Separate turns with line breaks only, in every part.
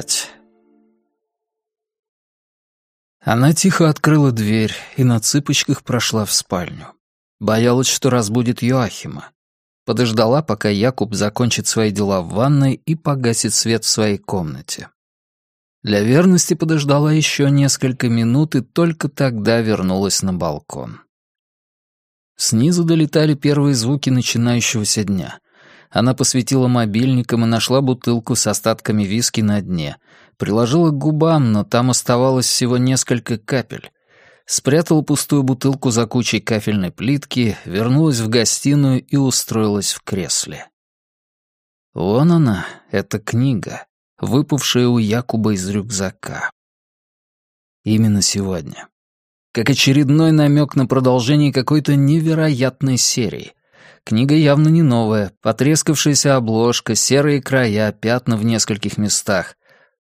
Пять. Она тихо открыла дверь и на цыпочках прошла в спальню. Боялась, что разбудит Йоахима. Подождала, пока Якуб закончит свои дела в ванной и погасит свет в своей комнате. Для верности подождала еще несколько минут и только тогда вернулась на балкон. Снизу долетали первые звуки начинающегося дня. Она посветила мобильником и нашла бутылку с остатками виски на дне. Приложила к губам, но там оставалось всего несколько капель. Спрятала пустую бутылку за кучей кафельной плитки, вернулась в гостиную и устроилась в кресле. Вон она, эта книга, выпавшая у Якуба из рюкзака. Именно сегодня. Как очередной намек на продолжение какой-то невероятной серии. Книга явно не новая, потрескавшаяся обложка, серые края, пятна в нескольких местах.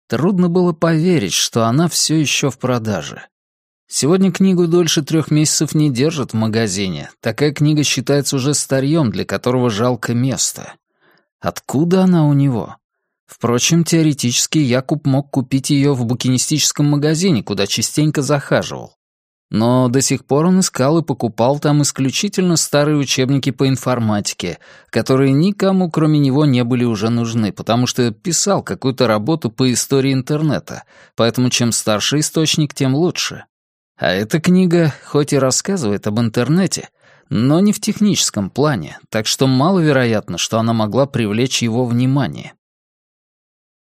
Трудно было поверить, что она все еще в продаже. Сегодня книгу дольше трех месяцев не держат в магазине. Такая книга считается уже старьем, для которого жалко места. Откуда она у него? Впрочем, теоретически Якуб мог купить ее в букинистическом магазине, куда частенько захаживал. Но до сих пор он искал и покупал там исключительно старые учебники по информатике, которые никому, кроме него, не были уже нужны, потому что писал какую-то работу по истории интернета, поэтому чем старше источник, тем лучше. А эта книга хоть и рассказывает об интернете, но не в техническом плане, так что маловероятно, что она могла привлечь его внимание.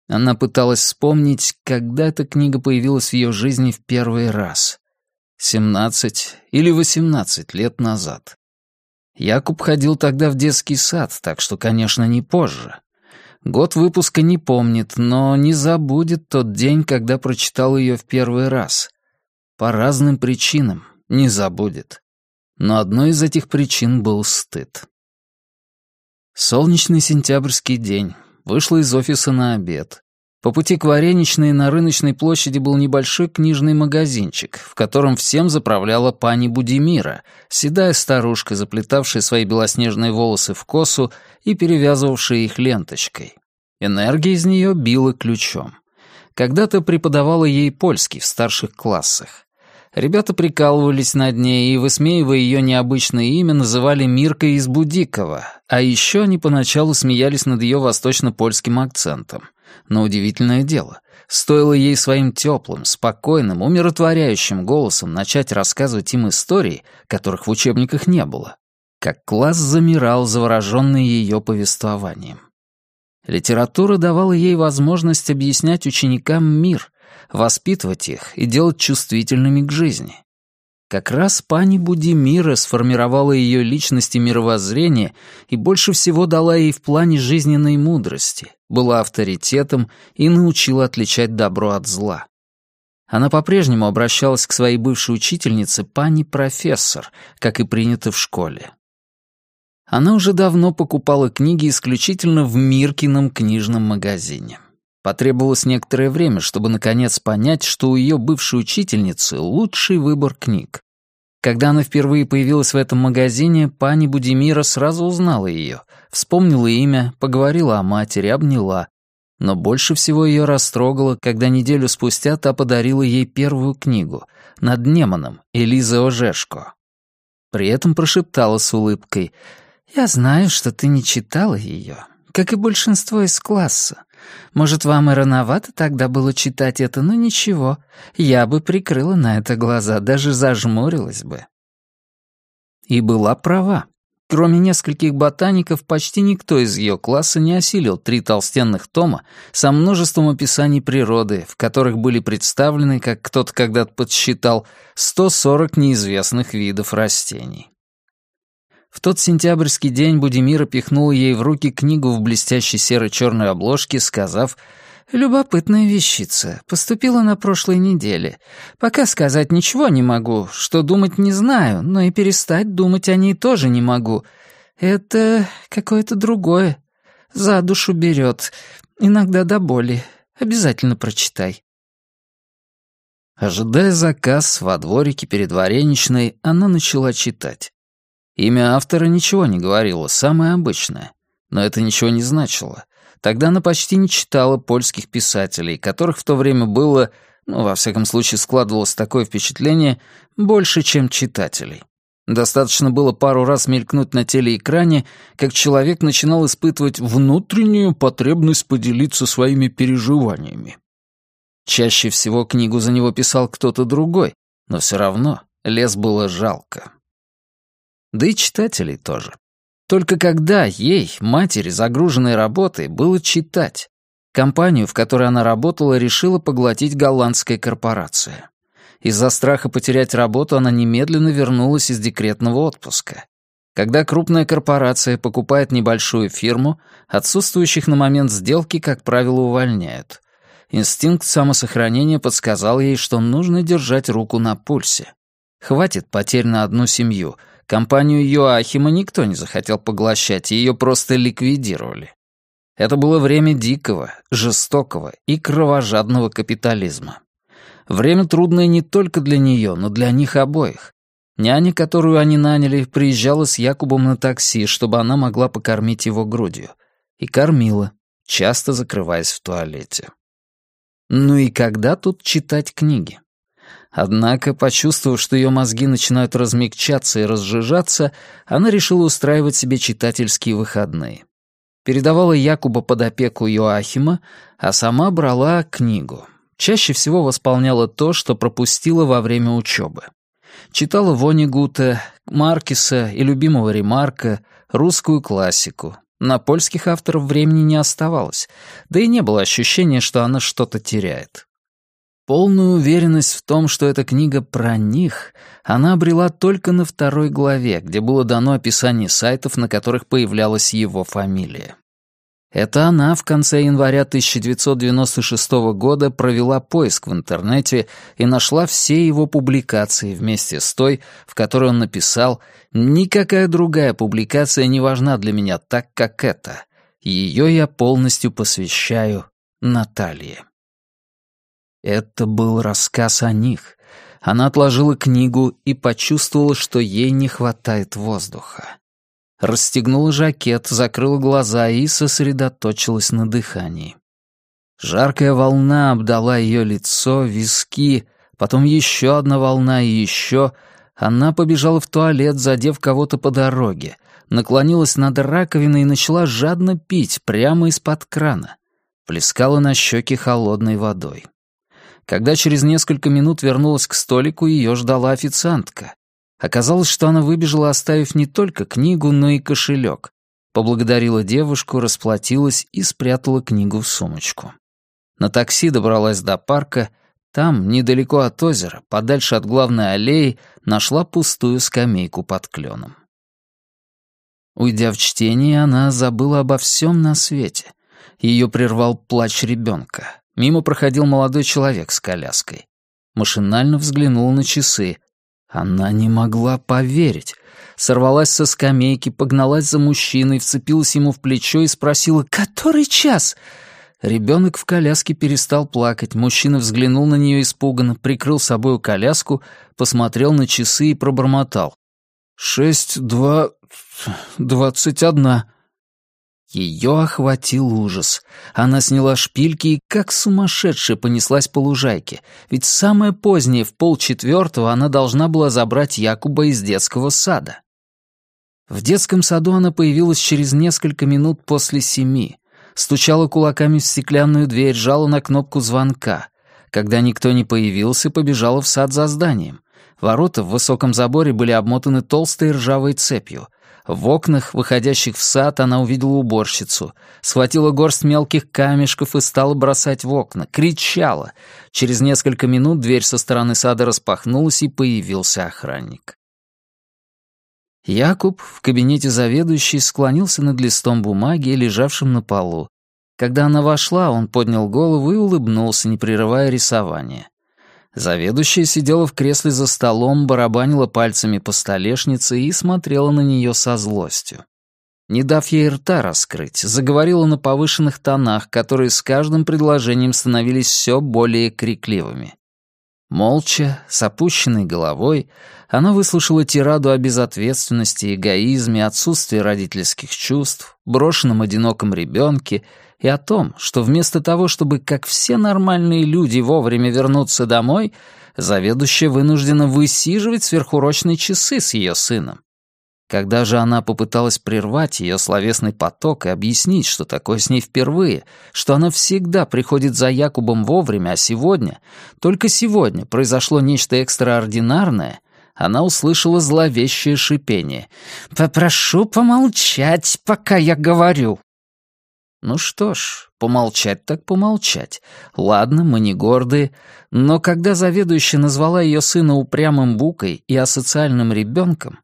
Она пыталась вспомнить, когда эта книга появилась в ее жизни в первый раз. 17 или 18 лет назад. Якуб ходил тогда в детский сад, так что, конечно, не позже. Год выпуска не помнит, но не забудет тот день, когда прочитал ее в первый раз. По разным причинам не забудет. Но одной из этих причин был стыд. Солнечный сентябрьский день. Вышла из офиса на обед. По пути к Вареничной на рыночной площади был небольшой книжный магазинчик, в котором всем заправляла пани Будимира, седая старушка, заплетавшая свои белоснежные волосы в косу и перевязывавшая их ленточкой. Энергия из нее била ключом. Когда-то преподавала ей польский в старших классах. Ребята прикалывались над ней и, высмеивая ее необычное имя, называли Миркой из Будикова, а еще они поначалу смеялись над ее восточно-польским акцентом — но удивительное дело, стоило ей своим теплым, спокойным, умиротворяющим голосом начать рассказывать им истории, которых в учебниках не было, как класс замирал, завороженный ее повествованием. Литература давала ей возможность объяснять ученикам мир, воспитывать их и делать чувствительными к жизни. Как раз пани Будимира сформировала ее личность и мировоззрение и больше всего дала ей в плане жизненной мудрости, была авторитетом и научила отличать добро от зла. Она по-прежнему обращалась к своей бывшей учительнице пани профессор, как и принято в школе. Она уже давно покупала книги исключительно в Миркином книжном магазине. Потребовалось некоторое время, чтобы наконец понять, что у ее бывшей учительницы лучший выбор книг. Когда она впервые появилась в этом магазине, пани Будимира сразу узнала ее, вспомнила имя, поговорила о матери, обняла. Но больше всего ее растрогало, когда неделю спустя та подарила ей первую книгу «Над Неманом» Элизы Ожешко. При этом прошептала с улыбкой «Я знаю, что ты не читала ее, как и большинство из класса. Может, вам и рановато тогда было читать это, но ничего. Я бы прикрыла на это глаза, даже зажмурилась бы. И была права. Кроме нескольких ботаников, почти никто из ее класса не осилил три толстенных тома со множеством описаний природы, в которых были представлены, как кто-то когда-то подсчитал, 140 неизвестных видов растений. В тот сентябрьский день Будимира пихнула ей в руки книгу в блестящей серо-черной обложке, сказав «Любопытная вещица. Поступила на прошлой неделе. Пока сказать ничего не могу, что думать не знаю, но и перестать думать о ней тоже не могу. Это какое-то другое. За душу берет. Иногда до боли. Обязательно прочитай». Ожидая заказ во дворике перед вареничной, она начала читать. Имя автора ничего не говорило, самое обычное. Но это ничего не значило. Тогда она почти не читала польских писателей, которых в то время было, ну, во всяком случае, складывалось такое впечатление, больше, чем читателей. Достаточно было пару раз мелькнуть на телеэкране, как человек начинал испытывать внутреннюю потребность поделиться своими переживаниями. Чаще всего книгу за него писал кто-то другой, но все равно лес было жалко. Да и читателей тоже. Только когда ей, матери, загруженной работой, было читать? Компанию, в которой она работала, решила поглотить голландская корпорация. Из-за страха потерять работу она немедленно вернулась из декретного отпуска. Когда крупная корпорация покупает небольшую фирму, отсутствующих на момент сделки, как правило, увольняют. Инстинкт самосохранения подсказал ей, что нужно держать руку на пульсе. Хватит потерь на одну семью. Компанию Йоахима никто не захотел поглощать, ее просто ликвидировали. Это было время дикого, жестокого и кровожадного капитализма. Время трудное не только для нее, но для них обоих. Няня, которую они наняли, приезжала с Якубом на такси, чтобы она могла покормить его грудью. И кормила, часто закрываясь в туалете. Ну и когда тут читать книги? Однако, почувствовав, что ее мозги начинают размягчаться и разжижаться, она решила устраивать себе читательские выходные. Передавала Якуба под опеку Йоахима, а сама брала книгу чаще всего восполняла то, что пропустила во время учебы. Читала Вонигута, Маркиса и любимого Ремарка, русскую классику. На польских авторов времени не оставалось, да и не было ощущения, что она что-то теряет. Полную уверенность в том, что эта книга про них, она обрела только на второй главе, где было дано описание сайтов, на которых появлялась его фамилия. Это она в конце января 1996 года провела поиск в интернете и нашла все его публикации вместе с той, в которой он написал «Никакая другая публикация не важна для меня так, как эта. Ее я полностью посвящаю Наталье». Это был рассказ о них. Она отложила книгу и почувствовала, что ей не хватает воздуха расстегнула жакет, закрыла глаза и сосредоточилась на дыхании. Жаркая волна обдала ее лицо, виски, потом еще одна волна и еще. Она побежала в туалет, задев кого-то по дороге, наклонилась над раковиной и начала жадно пить прямо из-под крана. Плескала на щеки холодной водой. Когда через несколько минут вернулась к столику, ее ждала официантка. Оказалось, что она выбежала, оставив не только книгу, но и кошелек. Поблагодарила девушку, расплатилась и спрятала книгу в сумочку. На такси добралась до парка. Там, недалеко от озера, подальше от главной аллеи, нашла пустую скамейку под кленом. Уйдя в чтение, она забыла обо всем на свете. Ее прервал плач ребенка. Мимо проходил молодой человек с коляской. Машинально взглянул на часы. Она не могла поверить. Сорвалась со скамейки, погналась за мужчиной, вцепилась ему в плечо и спросила «Который час?» Ребенок в коляске перестал плакать, мужчина взглянул на нее испуганно, прикрыл собою коляску, посмотрел на часы и пробормотал. «Шесть, два, двадцать одна». Ее охватил ужас. Она сняла шпильки и как сумасшедшая понеслась по лужайке, ведь самое позднее, в полчетвертого, она должна была забрать Якуба из детского сада. В детском саду она появилась через несколько минут после семи, стучала кулаками в стеклянную дверь, жала на кнопку звонка. Когда никто не появился, побежала в сад за зданием. Ворота в высоком заборе были обмотаны толстой ржавой цепью — в окнах, выходящих в сад, она увидела уборщицу, схватила горсть мелких камешков и стала бросать в окна, кричала. Через несколько минут дверь со стороны сада распахнулась, и появился охранник. Якуб в кабинете заведующей склонился над листом бумаги, лежавшим на полу. Когда она вошла, он поднял голову и улыбнулся, не прерывая рисование. Заведующая сидела в кресле за столом, барабанила пальцами по столешнице и смотрела на нее со злостью. Не дав ей рта раскрыть, заговорила на повышенных тонах, которые с каждым предложением становились все более крикливыми. Молча, с опущенной головой, она выслушала тираду о безответственности, эгоизме, отсутствии родительских чувств, брошенном одиноком ребенке и о том, что вместо того, чтобы, как все нормальные люди, вовремя вернуться домой, заведующая вынуждена высиживать сверхурочные часы с ее сыном. Когда же она попыталась прервать ее словесный поток и объяснить, что такое с ней впервые, что она всегда приходит за Якубом вовремя, а сегодня, только сегодня, произошло нечто экстраординарное, она услышала зловещее шипение. «Попрошу помолчать, пока я говорю». Ну что ж, помолчать так помолчать. Ладно, мы не гордые, но когда заведующая назвала ее сына упрямым букой и асоциальным ребенком,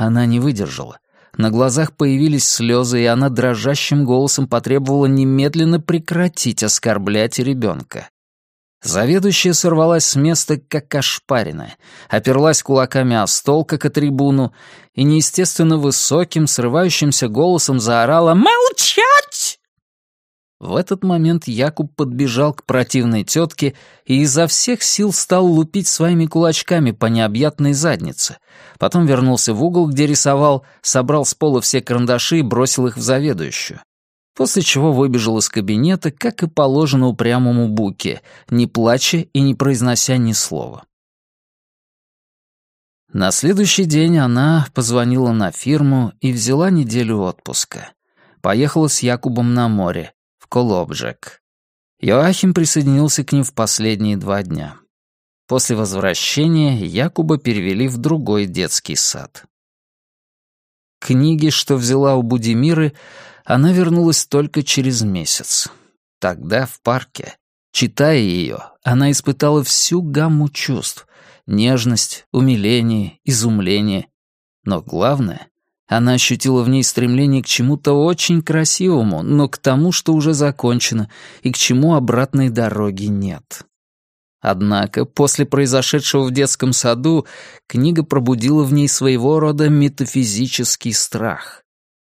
она не выдержала. На глазах появились слезы, и она дрожащим голосом потребовала немедленно прекратить оскорблять ребенка. Заведующая сорвалась с места, как ошпаренная, оперлась кулаками о стол, как о трибуну, и неестественно высоким, срывающимся голосом заорала «Молчать!» В этот момент Якуб подбежал к противной тетке и изо всех сил стал лупить своими кулачками по необъятной заднице. Потом вернулся в угол, где рисовал, собрал с пола все карандаши и бросил их в заведующую. После чего выбежал из кабинета, как и положено упрямому Буке, не плача и не произнося ни слова. На следующий день она позвонила на фирму и взяла неделю отпуска. Поехала с Якубом на море, Колобжек. Йоахим присоединился к ним в последние два дня. После возвращения Якуба перевели в другой детский сад. Книги, что взяла у Будимиры, она вернулась только через месяц. Тогда в парке, читая ее, она испытала всю гамму чувств — нежность, умиление, изумление. Но главное, она ощутила в ней стремление к чему-то очень красивому, но к тому, что уже закончено, и к чему обратной дороги нет. Однако после произошедшего в детском саду книга пробудила в ней своего рода метафизический страх.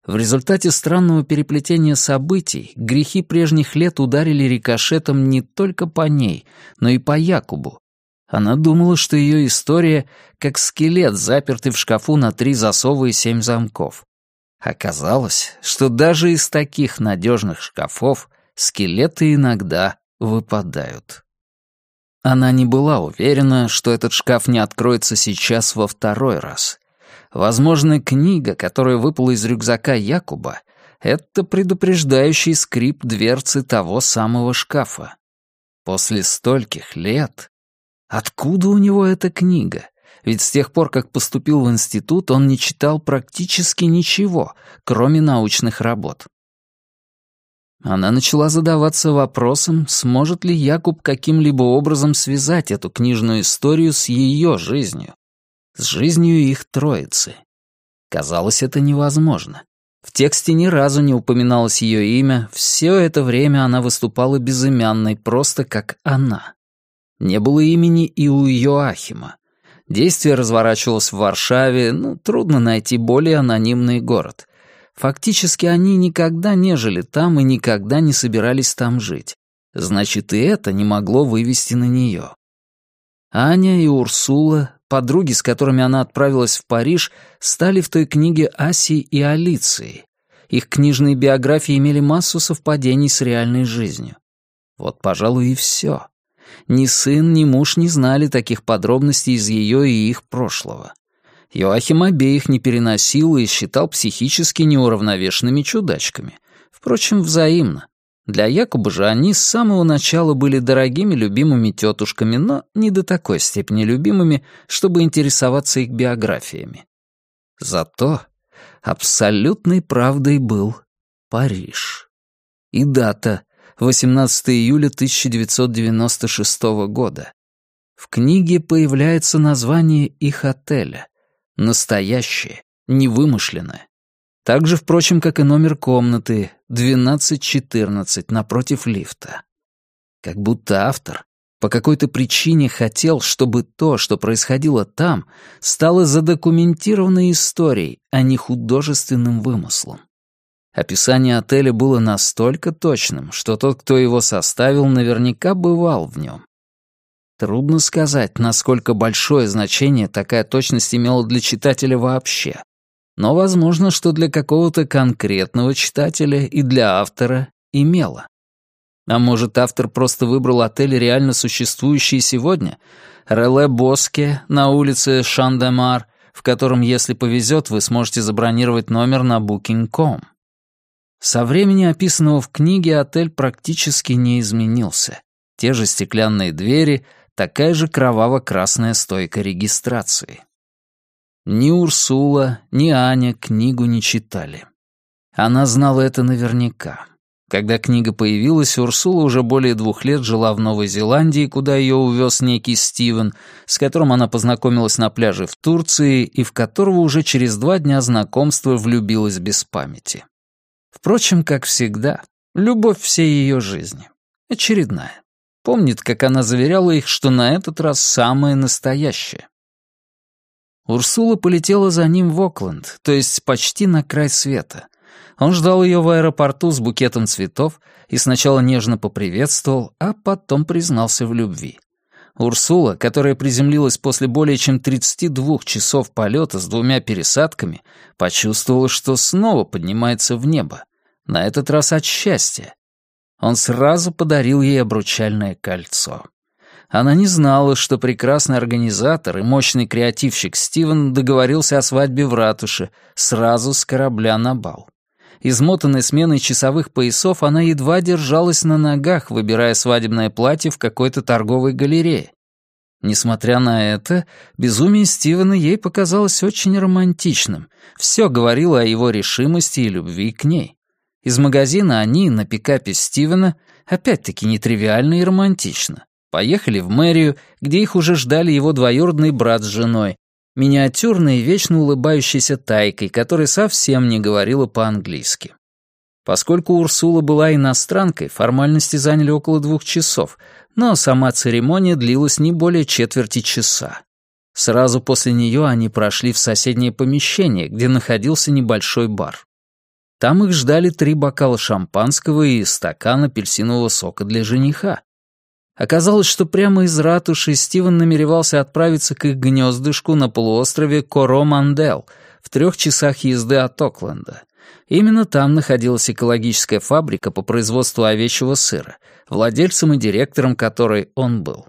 В результате странного переплетения событий грехи прежних лет ударили рикошетом не только по ней, но и по Якубу, она думала, что ее история как скелет, запертый в шкафу на три засова и семь замков. Оказалось, что даже из таких надежных шкафов скелеты иногда выпадают. Она не была уверена, что этот шкаф не откроется сейчас во второй раз. Возможно, книга, которая выпала из рюкзака Якуба, это предупреждающий скрип дверцы того самого шкафа. После стольких лет Откуда у него эта книга? Ведь с тех пор, как поступил в институт, он не читал практически ничего, кроме научных работ. Она начала задаваться вопросом, сможет ли Якуб каким-либо образом связать эту книжную историю с ее жизнью, с жизнью их троицы. Казалось, это невозможно. В тексте ни разу не упоминалось ее имя, все это время она выступала безымянной, просто как она. Не было имени и у Йоахима. Действие разворачивалось в Варшаве, ну, трудно найти более анонимный город. Фактически они никогда не жили там и никогда не собирались там жить. Значит, и это не могло вывести на нее. Аня и Урсула, подруги, с которыми она отправилась в Париж, стали в той книге Аси и Алиции. Их книжные биографии имели массу совпадений с реальной жизнью. Вот, пожалуй, и все. Ни сын, ни муж не знали таких подробностей из ее и их прошлого. Йоахим обеих не переносил и считал психически неуравновешенными чудачками. Впрочем, взаимно. Для Якуба же они с самого начала были дорогими любимыми тетушками, но не до такой степени любимыми, чтобы интересоваться их биографиями. Зато абсолютной правдой был Париж. И дата 18 июля 1996 года. В книге появляется название их отеля. Настоящее, невымышленное. Так же, впрочем, как и номер комнаты 1214 напротив лифта. Как будто автор по какой-то причине хотел, чтобы то, что происходило там, стало задокументированной историей, а не художественным вымыслом. Описание отеля было настолько точным, что тот, кто его составил, наверняка бывал в нем. Трудно сказать, насколько большое значение такая точность имела для читателя вообще. Но возможно, что для какого-то конкретного читателя и для автора имела. А может, автор просто выбрал отель, реально существующий сегодня? Реле Боске на улице Шандемар, в котором, если повезет, вы сможете забронировать номер на Booking.com. Со времени описанного в книге отель практически не изменился. Те же стеклянные двери, такая же кроваво-красная стойка регистрации. Ни Урсула, ни Аня книгу не читали. Она знала это наверняка. Когда книга появилась, Урсула уже более двух лет жила в Новой Зеландии, куда ее увез некий Стивен, с которым она познакомилась на пляже в Турции и в которого уже через два дня знакомства влюбилась без памяти. Впрочем, как всегда, любовь всей ее жизни. Очередная. Помнит, как она заверяла их, что на этот раз самое настоящее. Урсула полетела за ним в Окленд, то есть почти на край света, он ждал ее в аэропорту с букетом цветов и сначала нежно поприветствовал, а потом признался в любви. Урсула, которая приземлилась после более чем 32 часов полета с двумя пересадками, почувствовала, что снова поднимается в небо, на этот раз от счастья. Он сразу подарил ей обручальное кольцо. Она не знала, что прекрасный организатор и мощный креативщик Стивен договорился о свадьбе в ратуше сразу с корабля на бал. Измотанной сменой часовых поясов, она едва держалась на ногах, выбирая свадебное платье в какой-то торговой галерее. Несмотря на это, безумие Стивена ей показалось очень романтичным. Все говорило о его решимости и любви к ней. Из магазина они на пикапе Стивена, опять-таки нетривиально и романтично, поехали в мэрию, где их уже ждали его двоюродный брат с женой, миниатюрной, вечно улыбающейся тайкой, которая совсем не говорила по-английски. Поскольку Урсула была иностранкой, формальности заняли около двух часов, но сама церемония длилась не более четверти часа. Сразу после нее они прошли в соседнее помещение, где находился небольшой бар. Там их ждали три бокала шампанского и стакан апельсинового сока для жениха. Оказалось, что прямо из ратуши Стивен намеревался отправиться к их гнездышку на полуострове Коро-Мандел в трех часах езды от Окленда. Именно там находилась экологическая фабрика по производству овечьего сыра, владельцем и директором которой он был.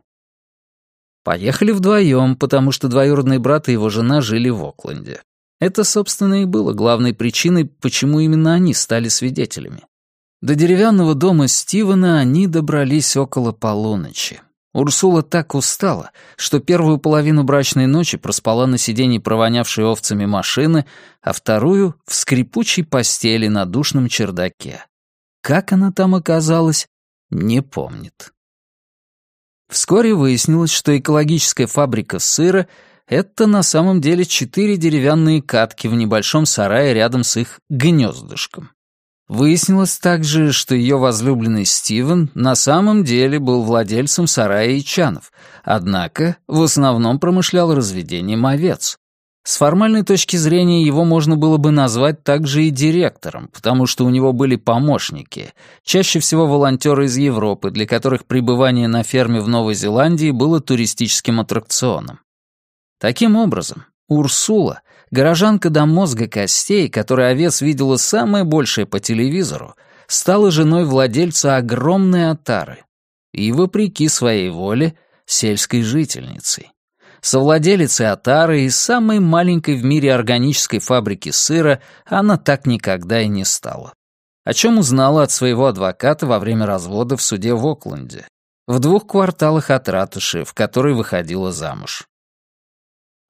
Поехали вдвоем, потому что двоюродный брат и его жена жили в Окленде. Это, собственно, и было главной причиной, почему именно они стали свидетелями. До деревянного дома Стивена они добрались около полуночи. Урсула так устала, что первую половину брачной ночи проспала на сиденье провонявшей овцами машины, а вторую — в скрипучей постели на душном чердаке. Как она там оказалась, не помнит. Вскоре выяснилось, что экологическая фабрика сыра — это на самом деле четыре деревянные катки в небольшом сарае рядом с их гнездышком. Выяснилось также, что ее возлюбленный Стивен на самом деле был владельцем сарая и чанов, однако в основном промышлял разведением овец. С формальной точки зрения его можно было бы назвать также и директором, потому что у него были помощники, чаще всего волонтеры из Европы, для которых пребывание на ферме в Новой Зеландии было туристическим аттракционом. Таким образом, Урсула горожанка до мозга костей, которая овец видела самое большее по телевизору, стала женой владельца огромной отары и, вопреки своей воле, сельской жительницей. Совладелицей отары и самой маленькой в мире органической фабрики сыра она так никогда и не стала. О чем узнала от своего адвоката во время развода в суде в Окленде, в двух кварталах от ратуши, в которой выходила замуж.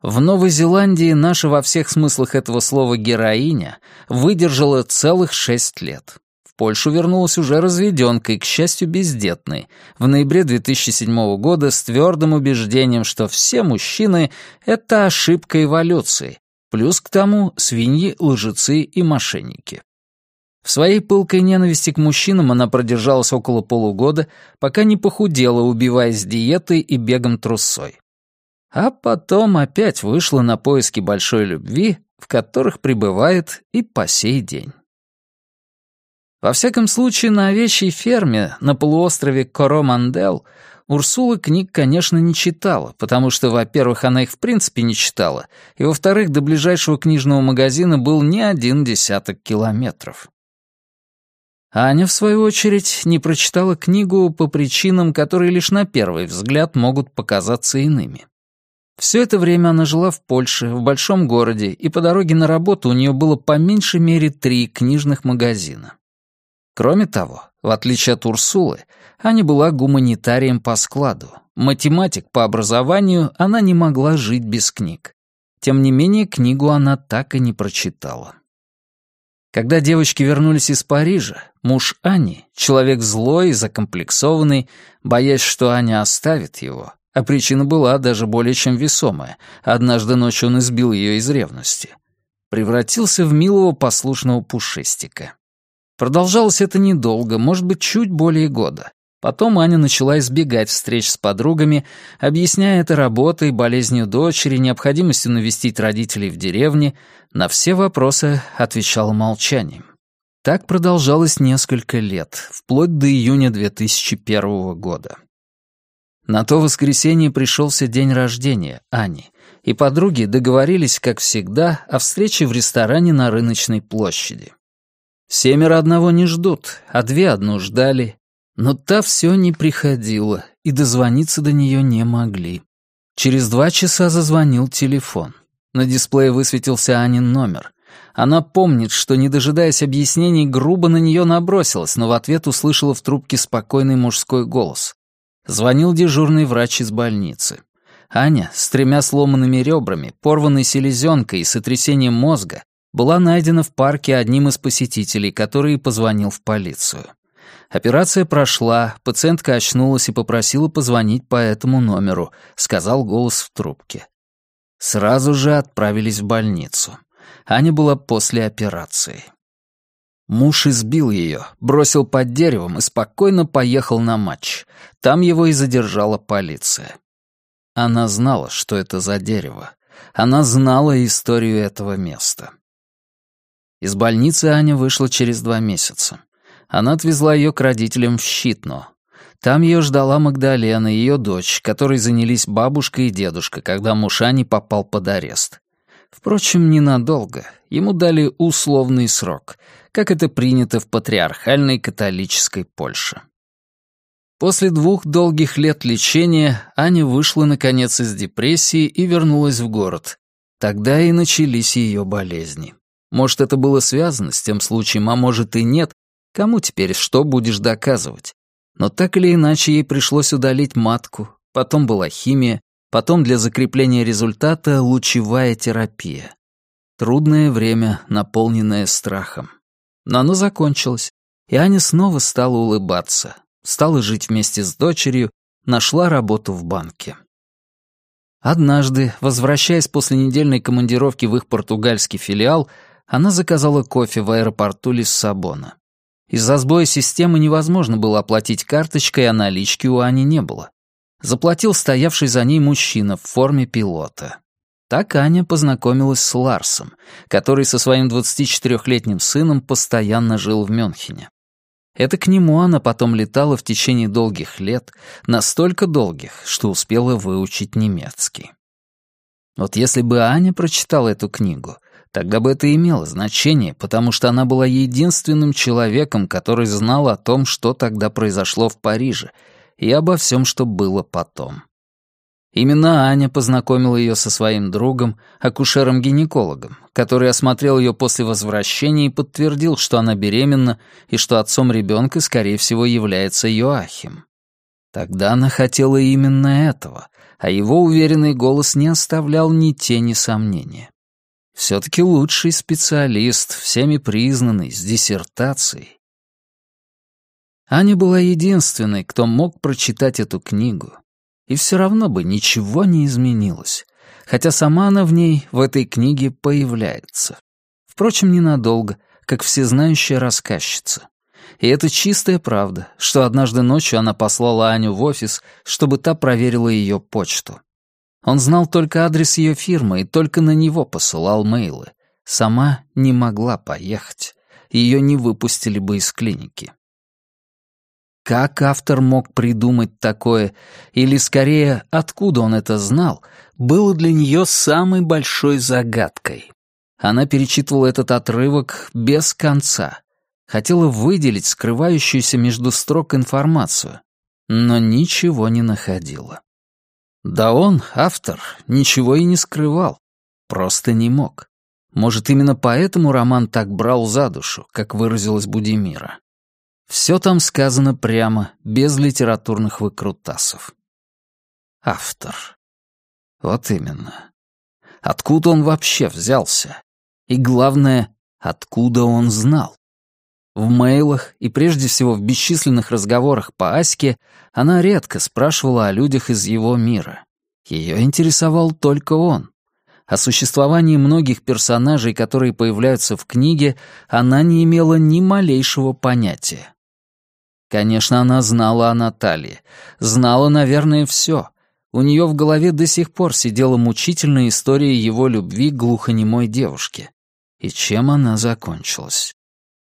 В Новой Зеландии наша во всех смыслах этого слова героиня выдержала целых шесть лет. В Польшу вернулась уже разведенкой, к счастью, бездетной, в ноябре 2007 года с твердым убеждением, что все мужчины — это ошибка эволюции, плюс к тому свиньи, лжецы и мошенники. В своей пылкой ненависти к мужчинам она продержалась около полугода, пока не похудела, убиваясь диетой и бегом трусой а потом опять вышла на поиски большой любви, в которых пребывает и по сей день. Во всяком случае, на овечьей ферме на полуострове Коромандел Урсула книг, конечно, не читала, потому что, во-первых, она их в принципе не читала, и, во-вторых, до ближайшего книжного магазина был не один десяток километров. Аня, в свою очередь, не прочитала книгу по причинам, которые лишь на первый взгляд могут показаться иными. Все это время она жила в Польше, в большом городе, и по дороге на работу у нее было по меньшей мере три книжных магазина. Кроме того, в отличие от Урсулы, Аня была гуманитарием по складу. Математик по образованию, она не могла жить без книг. Тем не менее, книгу она так и не прочитала. Когда девочки вернулись из Парижа, муж Ани, человек злой и закомплексованный, боясь, что Аня оставит его, а причина была даже более чем весомая, однажды ночью он избил ее из ревности, превратился в милого послушного пушистика. Продолжалось это недолго, может быть, чуть более года. Потом Аня начала избегать встреч с подругами, объясняя это работой, болезнью дочери, необходимостью навестить родителей в деревне. На все вопросы отвечала молчанием. Так продолжалось несколько лет, вплоть до июня 2001 года. На то воскресенье пришелся день рождения Ани, и подруги договорились, как всегда, о встрече в ресторане на рыночной площади. Семеро одного не ждут, а две одну ждали. Но та все не приходила, и дозвониться до нее не могли. Через два часа зазвонил телефон. На дисплее высветился Анин номер. Она помнит, что, не дожидаясь объяснений, грубо на нее набросилась, но в ответ услышала в трубке спокойный мужской голос. Звонил дежурный врач из больницы. Аня, с тремя сломанными ребрами, порванной селезенкой и сотрясением мозга, была найдена в парке одним из посетителей, который позвонил в полицию. Операция прошла, пациентка очнулась и попросила позвонить по этому номеру, сказал голос в трубке. Сразу же отправились в больницу. Аня была после операции. Муж избил ее, бросил под деревом и спокойно поехал на матч. Там его и задержала полиция. Она знала, что это за дерево. Она знала историю этого места. Из больницы Аня вышла через два месяца. Она отвезла ее к родителям в Щитно. Там ее ждала Магдалена, ее дочь, которой занялись бабушка и дедушка, когда муж Ани попал под арест. Впрочем, ненадолго. Ему дали условный срок, как это принято в патриархальной католической Польше. После двух долгих лет лечения Аня вышла, наконец, из депрессии и вернулась в город. Тогда и начались ее болезни. Может, это было связано с тем случаем, а может и нет. Кому теперь что будешь доказывать? Но так или иначе ей пришлось удалить матку, потом была химия, потом для закрепления результата лучевая терапия. Трудное время, наполненное страхом. Но оно закончилось, и Аня снова стала улыбаться, стала жить вместе с дочерью, нашла работу в банке. Однажды, возвращаясь после недельной командировки в их португальский филиал, она заказала кофе в аэропорту Лиссабона. Из-за сбоя системы невозможно было оплатить карточкой, а налички у Ани не было. Заплатил стоявший за ней мужчина в форме пилота. Так Аня познакомилась с Ларсом, который со своим 24-летним сыном постоянно жил в Мюнхене. Это к нему она потом летала в течение долгих лет, настолько долгих, что успела выучить немецкий. Вот если бы Аня прочитала эту книгу, Тогда бы это имело значение, потому что она была единственным человеком, который знал о том, что тогда произошло в Париже, и обо всем, что было потом. Именно Аня познакомила ее со своим другом, акушером-гинекологом, который осмотрел ее после возвращения и подтвердил, что она беременна и что отцом ребенка, скорее всего, является Йоахим. Тогда она хотела именно этого, а его уверенный голос не оставлял ни тени сомнения. Все-таки лучший специалист, всеми признанный, с диссертацией. Аня была единственной, кто мог прочитать эту книгу. И все равно бы ничего не изменилось, хотя сама она в ней, в этой книге, появляется. Впрочем, ненадолго, как всезнающая рассказчица. И это чистая правда, что однажды ночью она послала Аню в офис, чтобы та проверила ее почту. Он знал только адрес ее фирмы и только на него посылал мейлы. Сама не могла поехать. ее не выпустили бы из клиники. Как автор мог придумать такое, или скорее, откуда он это знал, было для нее самой большой загадкой. Она перечитывала этот отрывок без конца. Хотела выделить скрывающуюся между строк информацию, но ничего не находила. Да он, автор, ничего и не скрывал, просто не мог. Может, именно поэтому роман так брал за душу, как выразилась Будимира. Все там сказано прямо, без литературных выкрутасов. Автор. Вот именно. Откуда он вообще взялся? И главное, откуда он знал? В мейлах и прежде всего в бесчисленных разговорах по Аське она редко спрашивала о людях из его мира. Ее интересовал только он. О существовании многих персонажей, которые появляются в книге, она не имела ни малейшего понятия. Конечно, она знала о Наталье. Знала, наверное, все. У нее в голове до сих пор сидела мучительная история его любви к глухонемой девушке. И чем она закончилась?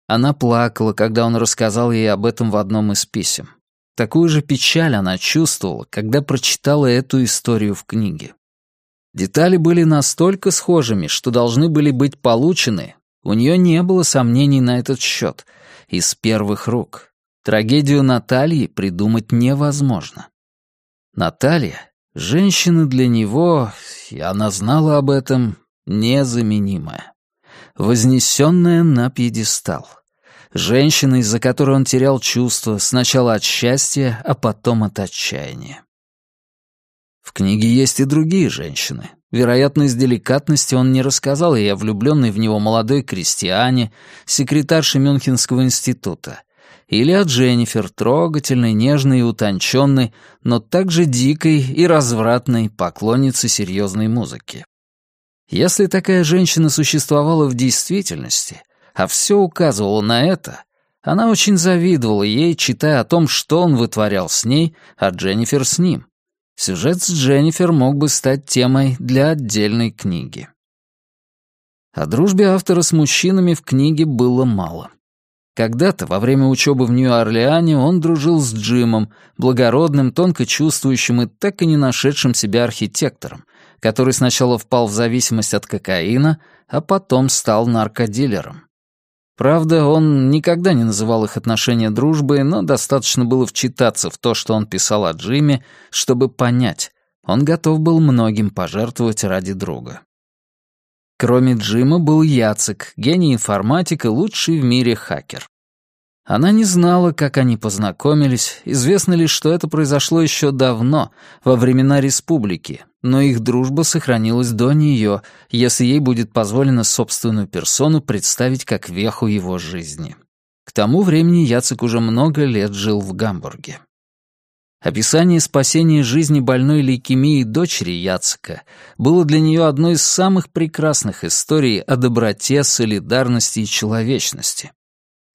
Она плакала, когда он рассказал ей об этом в одном из писем. Такую же печаль она чувствовала, когда прочитала эту историю в книге. Детали были настолько схожими, что должны были быть получены. У нее не было сомнений на этот счет. Из первых рук. Трагедию Натальи придумать невозможно. Наталья — женщина для него, и она знала об этом, незаменимая. Вознесенная на пьедестал. Женщина, из-за которой он терял чувства сначала от счастья, а потом от отчаяния. В книге есть и другие женщины. Вероятно, из деликатности он не рассказал ей о влюбленной в него молодой крестьяне, секретарше Мюнхенского института, или от Дженнифер, трогательной, нежной и утонченной, но также дикой и развратной поклонницы серьезной музыки. Если такая женщина существовала в действительности, а все указывало на это, она очень завидовала ей, читая о том, что он вытворял с ней, а Дженнифер с ним. Сюжет с Дженнифер мог бы стать темой для отдельной книги. О дружбе автора с мужчинами в книге было мало. Когда-то, во время учебы в Нью-Орлеане, он дружил с Джимом, благородным, тонко чувствующим и так и не нашедшим себя архитектором, который сначала впал в зависимость от кокаина, а потом стал наркодилером. Правда, он никогда не называл их отношения дружбой, но достаточно было вчитаться в то, что он писал о Джиме, чтобы понять, он готов был многим пожертвовать ради друга. Кроме Джима был Яцек, гений информатика, лучший в мире хакер. Она не знала, как они познакомились, известно лишь, что это произошло еще давно, во времена республики, но их дружба сохранилась до нее, если ей будет позволено собственную персону представить как веху его жизни. К тому времени Яцек уже много лет жил в Гамбурге. Описание спасения жизни больной лейкемией дочери Яцека было для нее одной из самых прекрасных историй о доброте, солидарности и человечности.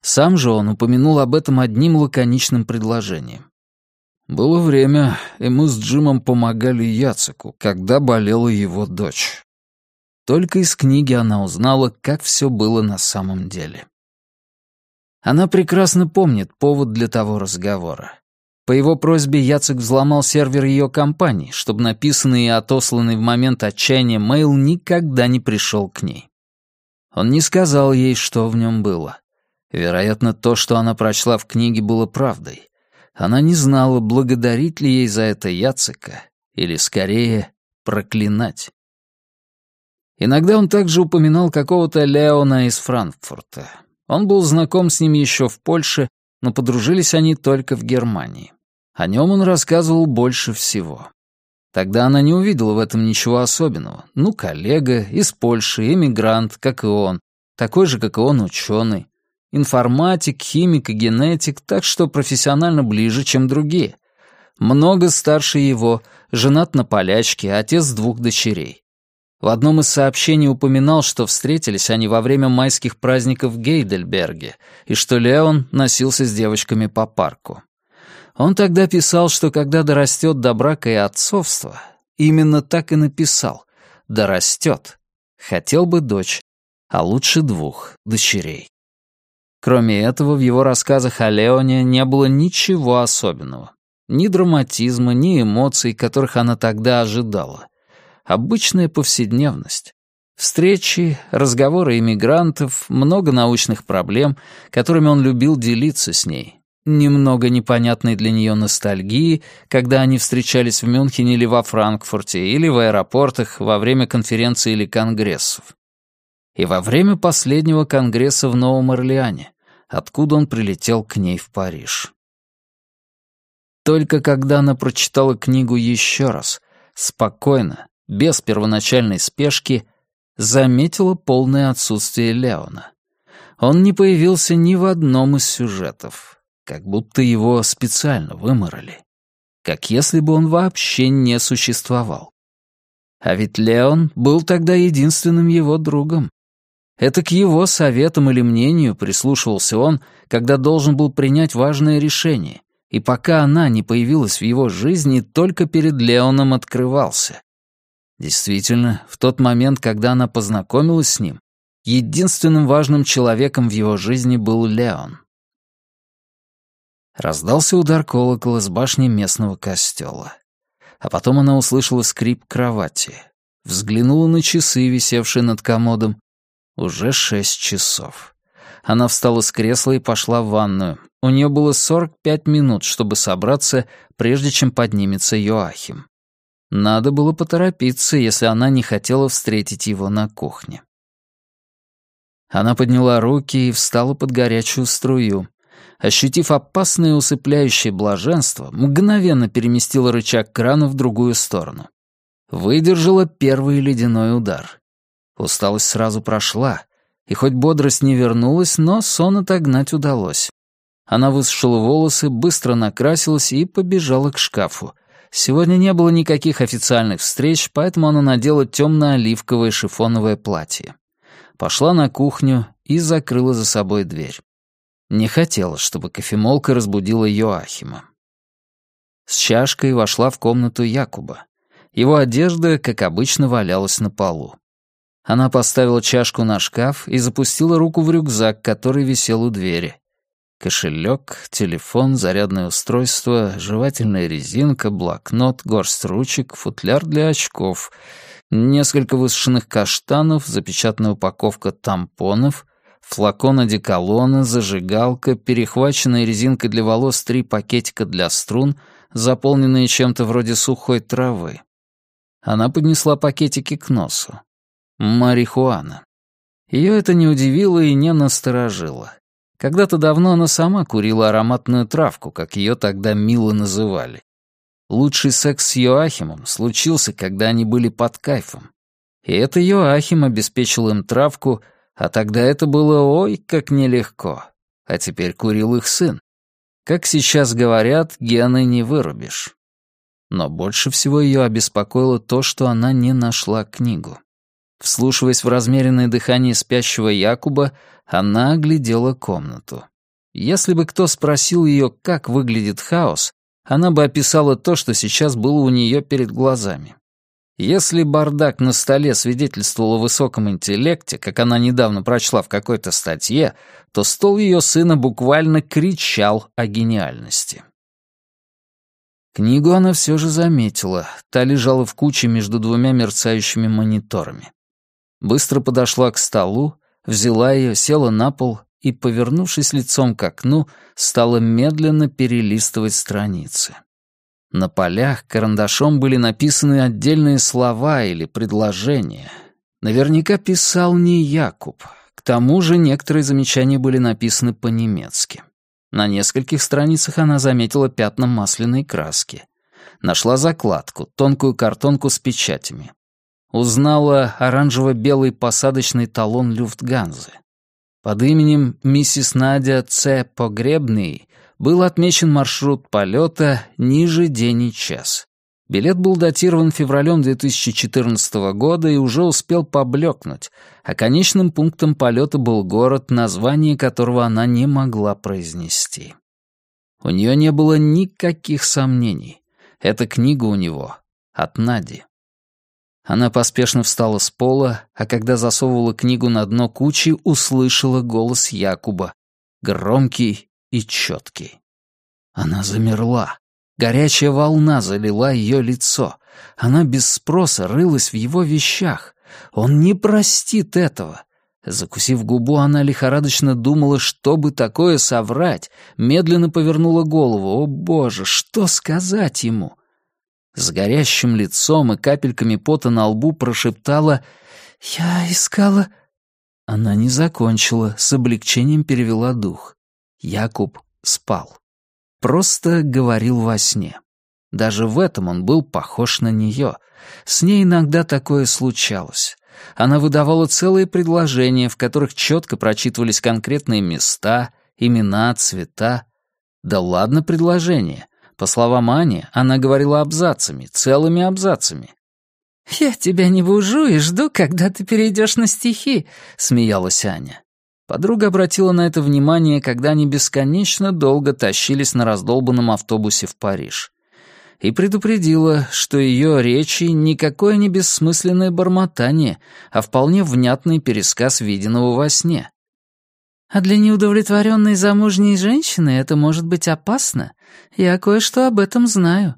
Сам же он упомянул об этом одним лаконичным предложением. Было время, и мы с Джимом помогали Яцеку, когда болела его дочь. Только из книги она узнала, как все было на самом деле. Она прекрасно помнит повод для того разговора. По его просьбе Яцек взломал сервер ее компании, чтобы написанный и отосланный в момент отчаяния мейл никогда не пришел к ней. Он не сказал ей, что в нем было. Вероятно, то, что она прочла в книге, было правдой. Она не знала, благодарить ли ей за это Яцека, или, скорее, проклинать. Иногда он также упоминал какого-то Леона из Франкфурта. Он был знаком с ним еще в Польше, но подружились они только в Германии. О нем он рассказывал больше всего. Тогда она не увидела в этом ничего особенного. Ну, коллега, из Польши, эмигрант, как и он, такой же, как и он, ученый. Информатик, химик и генетик, так что профессионально ближе, чем другие. Много старше его, женат на полячке, отец двух дочерей. В одном из сообщений упоминал, что встретились они во время майских праздников в Гейдельберге, и что Леон носился с девочками по парку. Он тогда писал, что когда дорастет до брака и отцовства, именно так и написал «дорастет». Хотел бы дочь, а лучше двух дочерей. Кроме этого, в его рассказах о Леоне не было ничего особенного. Ни драматизма, ни эмоций, которых она тогда ожидала. Обычная повседневность. Встречи, разговоры иммигрантов, много научных проблем, которыми он любил делиться с ней. Немного непонятной для нее ностальгии, когда они встречались в Мюнхене или во Франкфурте, или в аэропортах во время конференций или конгрессов. И во время последнего конгресса в Новом Орлеане, откуда он прилетел к ней в Париж. Только когда она прочитала книгу еще раз, спокойно, без первоначальной спешки, заметила полное отсутствие Леона. Он не появился ни в одном из сюжетов, как будто его специально выморали. Как если бы он вообще не существовал. А ведь Леон был тогда единственным его другом. Это к его советам или мнению прислушивался он, когда должен был принять важное решение, и пока она не появилась в его жизни, только перед Леоном открывался. Действительно, в тот момент, когда она познакомилась с ним, единственным важным человеком в его жизни был Леон. Раздался удар колокола с башни местного костела. А потом она услышала скрип кровати. Взглянула на часы, висевшие над комодом. Уже шесть часов. Она встала с кресла и пошла в ванную. У нее было сорок пять минут, чтобы собраться, прежде чем поднимется Йоахим. Надо было поторопиться, если она не хотела встретить его на кухне. Она подняла руки и встала под горячую струю. Ощутив опасное усыпляющее блаженство, мгновенно переместила рычаг крана в другую сторону. Выдержала первый ледяной удар. Усталость сразу прошла, и хоть бодрость не вернулась, но сон отогнать удалось. Она высушила волосы, быстро накрасилась и побежала к шкафу. Сегодня не было никаких официальных встреч, поэтому она надела темно-оливковое шифоновое платье. Пошла на кухню и закрыла за собой дверь. Не хотела, чтобы кофемолка разбудила Йоахима. С чашкой вошла в комнату Якуба. Его одежда, как обычно, валялась на полу. Она поставила чашку на шкаф и запустила руку в рюкзак, который висел у двери. Кошелек, телефон, зарядное устройство, жевательная резинка, блокнот, горсть ручек, футляр для очков, несколько высушенных каштанов, запечатанная упаковка тампонов, флакон одеколона, зажигалка, перехваченная резинкой для волос три пакетика для струн, заполненные чем-то вроде сухой травы. Она поднесла пакетики к носу. Марихуана. Ее это не удивило и не насторожило. Когда-то давно она сама курила ароматную травку, как ее тогда мило называли. Лучший секс с Йоахимом случился, когда они были под кайфом. И это Йоахим обеспечил им травку, а тогда это было ой, как нелегко. А теперь курил их сын. Как сейчас говорят, гены не вырубишь. Но больше всего ее обеспокоило то, что она не нашла книгу. Вслушиваясь в размеренное дыхание спящего Якуба, она оглядела комнату. Если бы кто спросил ее, как выглядит хаос, она бы описала то, что сейчас было у нее перед глазами. Если бардак на столе свидетельствовал о высоком интеллекте, как она недавно прочла в какой-то статье, то стол ее сына буквально кричал о гениальности. Книгу она все же заметила, та лежала в куче между двумя мерцающими мониторами. Быстро подошла к столу, взяла ее, села на пол и, повернувшись лицом к окну, стала медленно перелистывать страницы. На полях карандашом были написаны отдельные слова или предложения. Наверняка писал не Якуб. К тому же некоторые замечания были написаны по-немецки. На нескольких страницах она заметила пятна масляной краски. Нашла закладку, тонкую картонку с печатями. Узнала оранжево-белый посадочный талон Люфтганзы. Под именем миссис Надя Ц. Погребный был отмечен маршрут полета ниже день и час. Билет был датирован февралем 2014 года и уже успел поблекнуть, а конечным пунктом полета был город, название которого она не могла произнести. У нее не было никаких сомнений. Эта книга у него от Нади. Она поспешно встала с пола, а когда засовывала книгу на дно кучи, услышала голос Якуба. громкий и четкий. Она замерла. Горячая волна залила ее лицо. Она без спроса рылась в его вещах. Он не простит этого. Закусив губу, она лихорадочно думала, что бы такое соврать, медленно повернула голову. О, боже, что сказать ему? С горящим лицом и капельками пота на лбу прошептала «Я искала...» Она не закончила, с облегчением перевела дух. Якуб спал. Просто говорил во сне. Даже в этом он был похож на нее. С ней иногда такое случалось. Она выдавала целые предложения, в которых четко прочитывались конкретные места, имена, цвета. Да ладно предложения. По словам Ани, она говорила абзацами, целыми абзацами. «Я тебя не бужу и жду, когда ты перейдешь на стихи», — смеялась Аня. Подруга обратила на это внимание, когда они бесконечно долго тащились на раздолбанном автобусе в Париж и предупредила, что ее речи никакое не бессмысленное бормотание, а вполне внятный пересказ виденного во сне. «А для неудовлетворенной замужней женщины это может быть опасно. Я кое-что об этом знаю».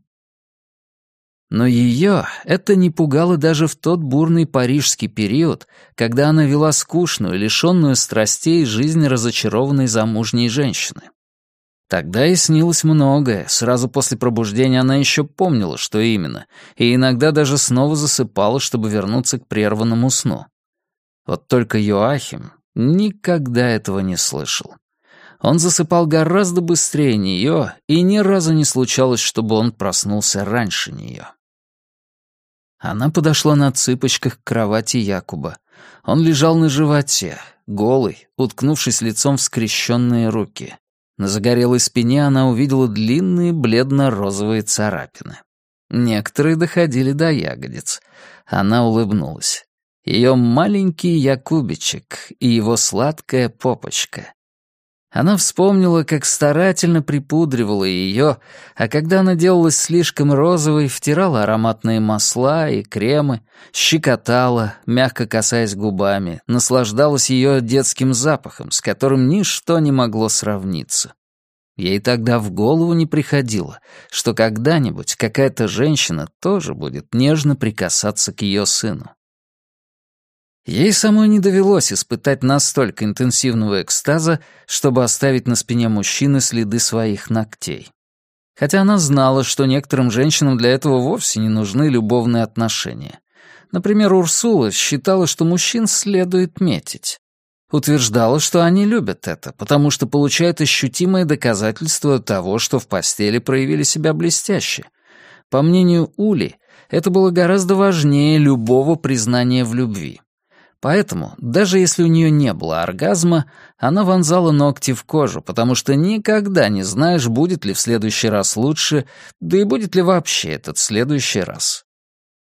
Но ее это не пугало даже в тот бурный парижский период, когда она вела скучную, лишенную страстей жизнь разочарованной замужней женщины. Тогда ей снилось многое, сразу после пробуждения она еще помнила, что именно, и иногда даже снова засыпала, чтобы вернуться к прерванному сну. Вот только Йоахим никогда этого не слышал. Он засыпал гораздо быстрее нее, и ни разу не случалось, чтобы он проснулся раньше нее. Она подошла на цыпочках к кровати Якуба. Он лежал на животе, голый, уткнувшись лицом в скрещенные руки. На загорелой спине она увидела длинные бледно-розовые царапины. Некоторые доходили до ягодиц. Она улыбнулась. Ее маленький Якубичек и его сладкая попочка. Она вспомнила, как старательно припудривала ее, а когда она делалась слишком розовой, втирала ароматные масла и кремы, щекотала, мягко касаясь губами, наслаждалась ее детским запахом, с которым ничто не могло сравниться. Ей тогда в голову не приходило, что когда-нибудь какая-то женщина тоже будет нежно прикасаться к ее сыну. Ей самой не довелось испытать настолько интенсивного экстаза, чтобы оставить на спине мужчины следы своих ногтей. Хотя она знала, что некоторым женщинам для этого вовсе не нужны любовные отношения. Например, Урсула считала, что мужчин следует метить. Утверждала, что они любят это, потому что получают ощутимое доказательство того, что в постели проявили себя блестяще. По мнению Ули, это было гораздо важнее любого признания в любви. Поэтому, даже если у нее не было оргазма, она вонзала ногти в кожу, потому что никогда не знаешь, будет ли в следующий раз лучше, да и будет ли вообще этот следующий раз.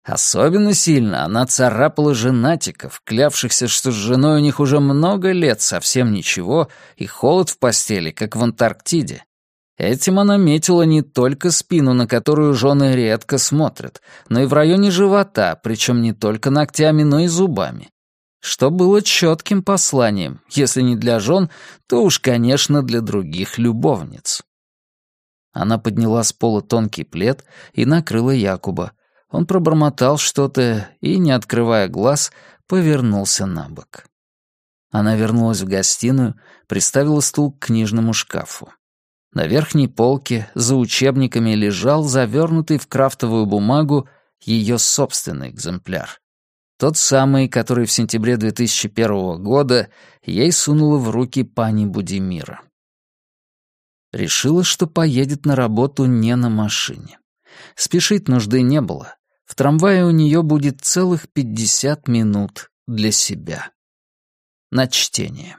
Особенно сильно она царапала женатиков, клявшихся, что с женой у них уже много лет совсем ничего, и холод в постели, как в Антарктиде. Этим она метила не только спину, на которую жены редко смотрят, но и в районе живота, причем не только ногтями, но и зубами что было четким посланием, если не для жен, то уж, конечно, для других любовниц. Она подняла с пола тонкий плед и накрыла Якуба. Он пробормотал что-то и, не открывая глаз, повернулся на бок. Она вернулась в гостиную, приставила стул к книжному шкафу. На верхней полке за учебниками лежал завернутый в крафтовую бумагу ее собственный экземпляр. Тот самый, который в сентябре 2001 года ей сунула в руки пани Будимира. Решила, что поедет на работу не на машине. Спешить нужды не было. В трамвае у нее будет целых 50 минут для себя. На чтение.